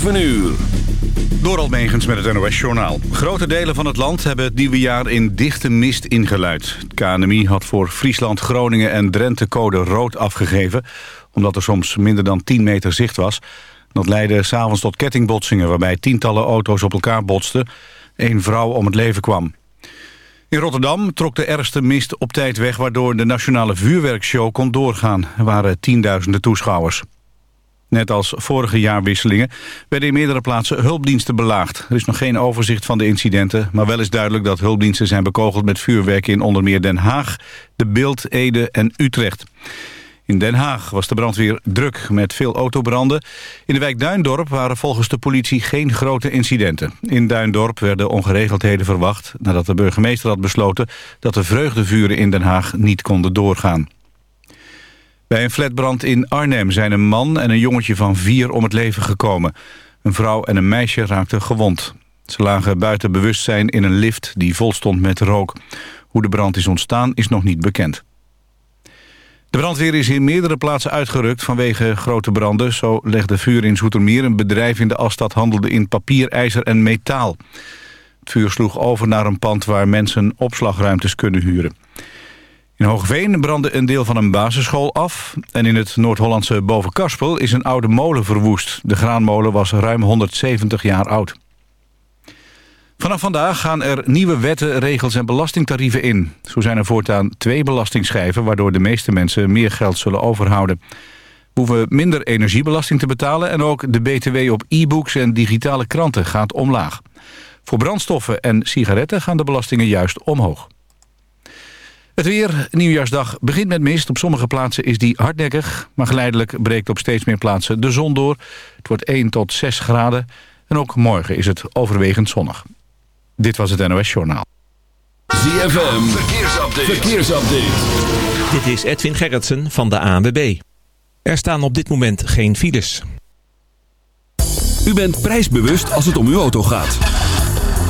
7 uur. Door Almegens met het NOS-journaal. Grote delen van het land hebben het nieuwe jaar in dichte mist ingeluid. Het KNMI had voor Friesland, Groningen en Drenthe code rood afgegeven... omdat er soms minder dan 10 meter zicht was. Dat leidde s'avonds tot kettingbotsingen... waarbij tientallen auto's op elkaar botsten. Eén vrouw om het leven kwam. In Rotterdam trok de ergste mist op tijd weg... waardoor de nationale vuurwerkshow kon doorgaan. Er waren tienduizenden toeschouwers. Net als vorige jaarwisselingen werden in meerdere plaatsen hulpdiensten belaagd. Er is nog geen overzicht van de incidenten, maar wel is duidelijk dat hulpdiensten zijn bekogeld met vuurwerk in onder meer Den Haag, De Beeld, Ede en Utrecht. In Den Haag was de brandweer druk met veel autobranden. In de wijk Duindorp waren volgens de politie geen grote incidenten. In Duindorp werden ongeregeldheden verwacht... nadat de burgemeester had besloten dat de vreugdevuren in Den Haag niet konden doorgaan. Bij een flatbrand in Arnhem zijn een man en een jongetje van vier om het leven gekomen. Een vrouw en een meisje raakten gewond. Ze lagen buiten bewustzijn in een lift die vol stond met rook. Hoe de brand is ontstaan is nog niet bekend. De brandweer is in meerdere plaatsen uitgerukt vanwege grote branden. Zo legde vuur in Zoetermeer een bedrijf in de Alstad handelde in papier, ijzer en metaal. Het vuur sloeg over naar een pand waar mensen opslagruimtes kunnen huren. In Hoogveen brandde een deel van een basisschool af... en in het Noord-Hollandse Bovenkarspel is een oude molen verwoest. De graanmolen was ruim 170 jaar oud. Vanaf vandaag gaan er nieuwe wetten, regels en belastingtarieven in. Zo zijn er voortaan twee belastingschijven... waardoor de meeste mensen meer geld zullen overhouden. We hoeven minder energiebelasting te betalen... en ook de BTW op e-books en digitale kranten gaat omlaag. Voor brandstoffen en sigaretten gaan de belastingen juist omhoog. Het weer, nieuwjaarsdag, begint met mist. Op sommige plaatsen is die hardnekkig, maar geleidelijk breekt op steeds meer plaatsen de zon door. Het wordt 1 tot 6 graden en ook morgen is het overwegend zonnig. Dit was het NOS Journaal. ZFM, verkeersupdate. verkeersupdate. Dit is Edwin Gerritsen van de ANWB. Er staan op dit moment geen files. U bent prijsbewust als het om uw auto gaat.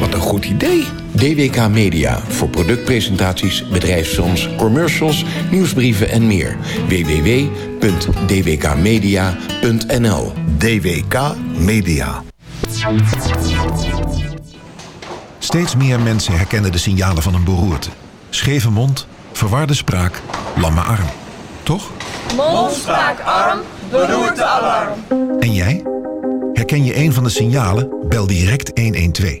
Wat een goed idee. DWK Media voor productpresentaties, bedrijfsfilms, commercials, nieuwsbrieven en meer. www.dwkmedia.nl DWK Media. Steeds meer mensen herkennen de signalen van een beroerte. Scheve mond, verwarde spraak, lamme arm. Toch? Mond, spraak, arm, beroerte, alarm. En jij? Herken je een van de signalen? Bel direct 112.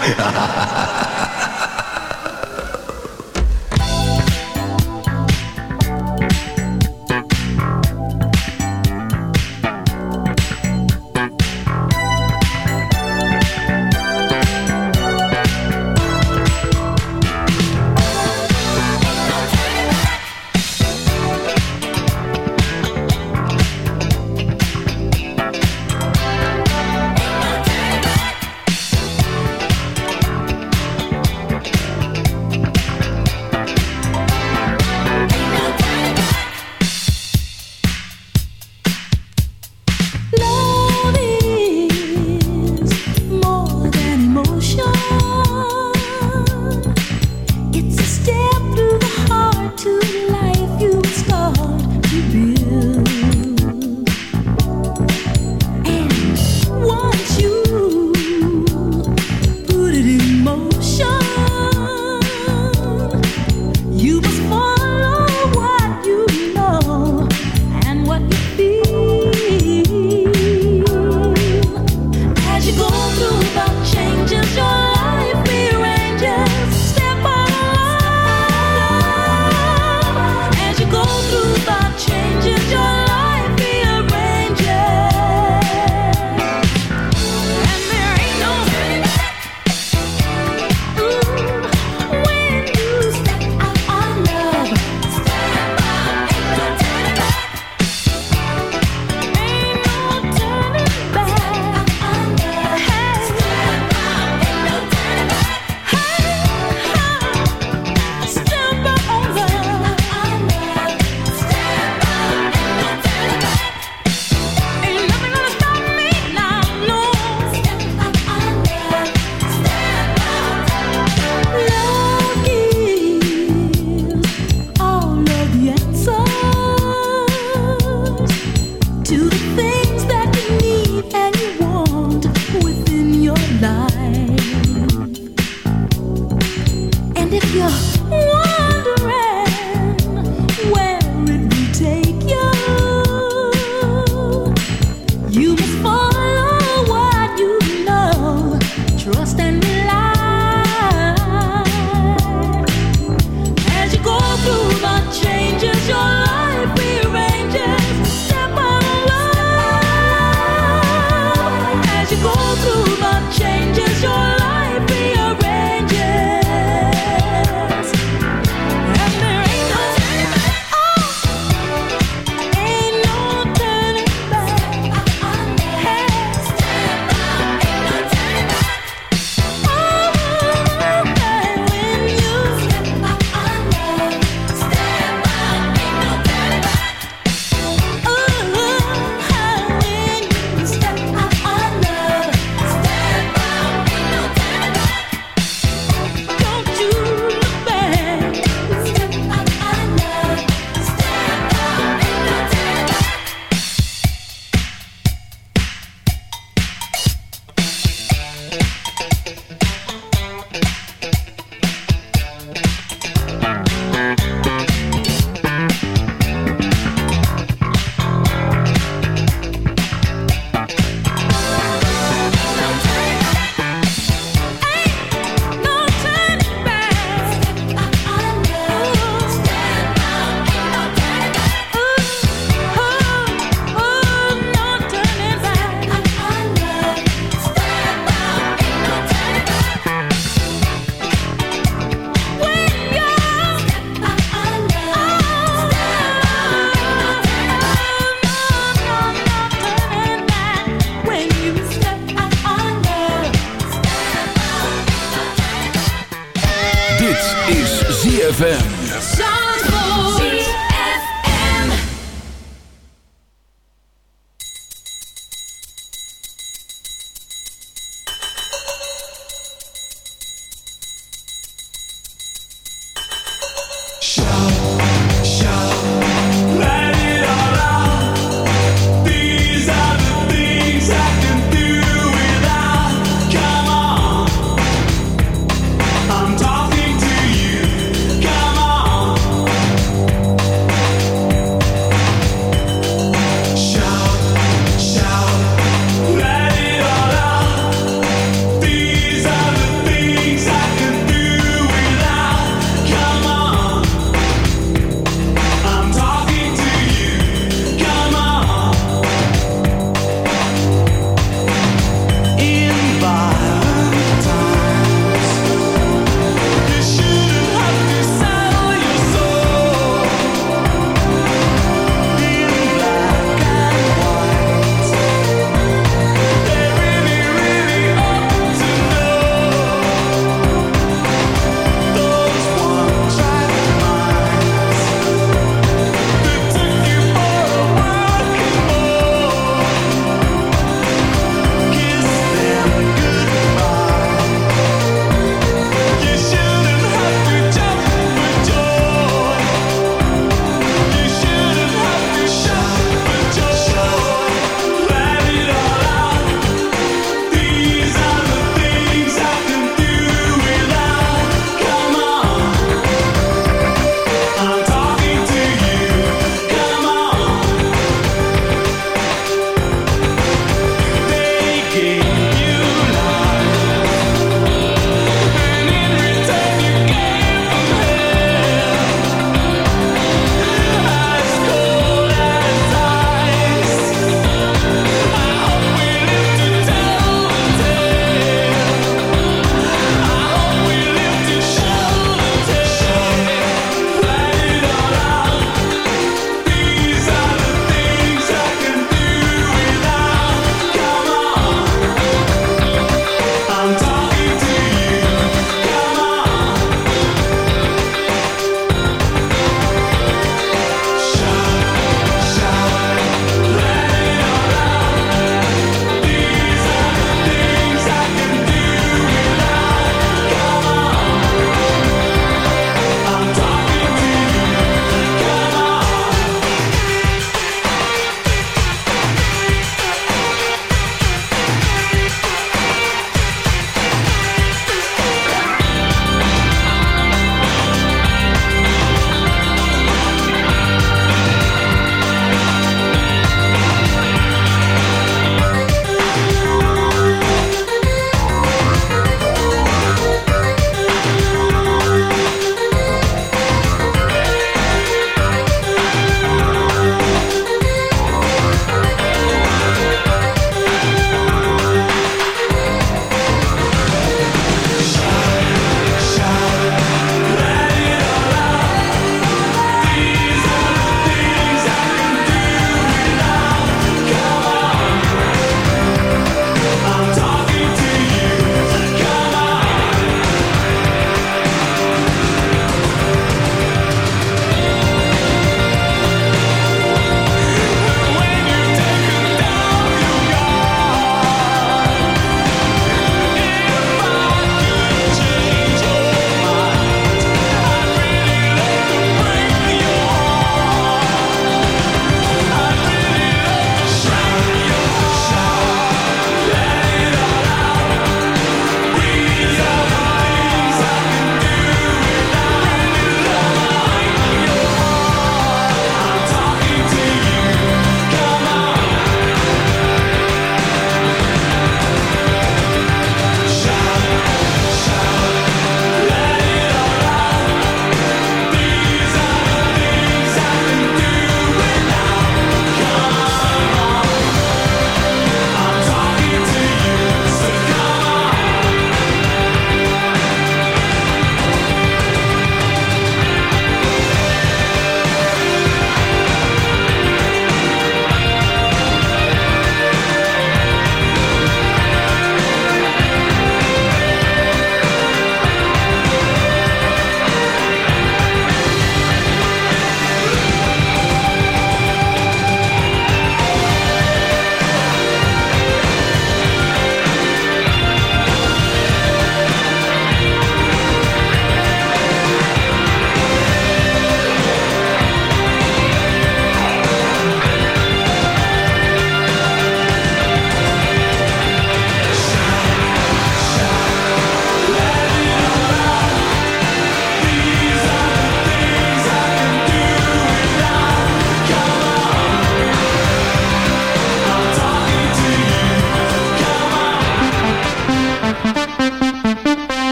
Ha ha ha ha ha!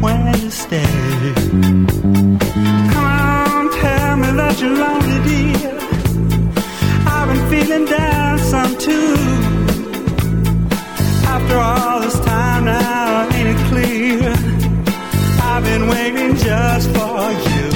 When to stay. Come on, tell me that you're lonely, dear. I've been feeling down some too. After all this time now, ain't it clear? I've been waiting just for you.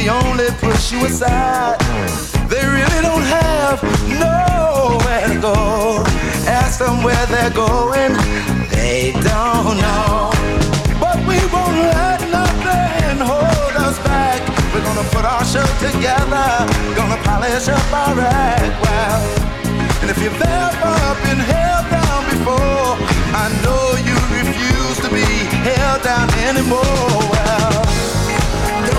they only push you aside. They really don't have nowhere to go. Ask them where they're going, they don't know. But we won't let nothing hold us back. We're gonna put our show together, gonna polish up our act well. And if you've ever been held down before, I know you refuse to be held down anymore. Well,